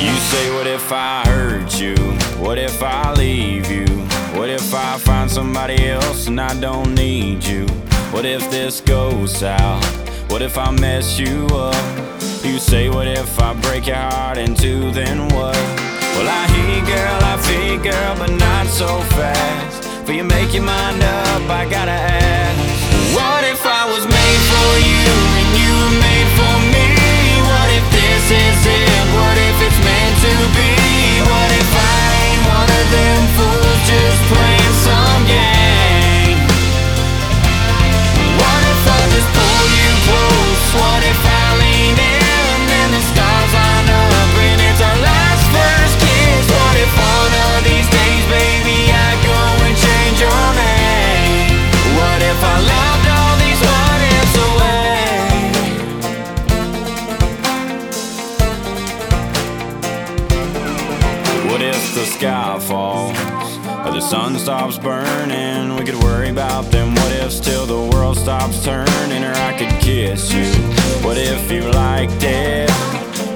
You say, What if I hurt you? What if I leave you? What if I find somebody else and I don't need you? What if this goes south? What if I mess you up? You say, What if I break your heart in two, then what? Well, I hear girl, I feel girl, but not so fast. For you make your mind up, I gotta ask. the sky falls, or the sun stops burning. We could worry about them what ifs till the world stops turning, or I could kiss you. What if you liked it?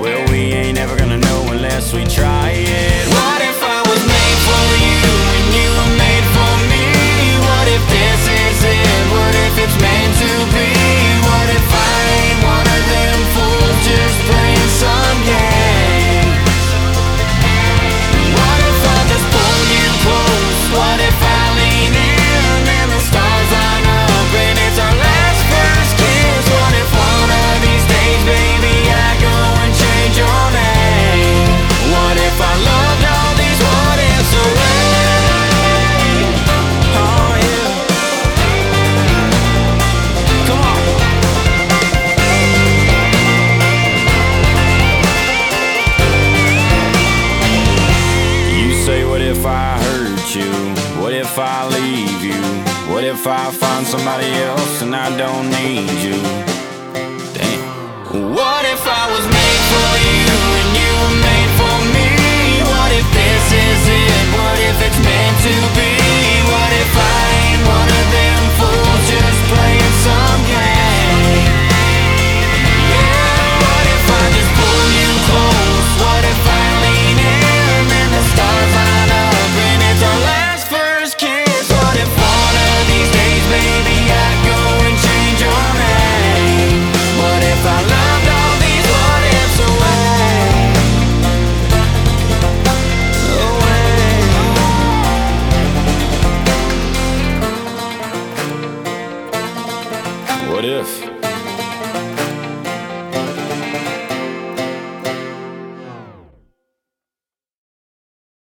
Well, we ain't ever gonna know unless we try it. you? What if I leave you? What if I find somebody else and I don't need you? What if?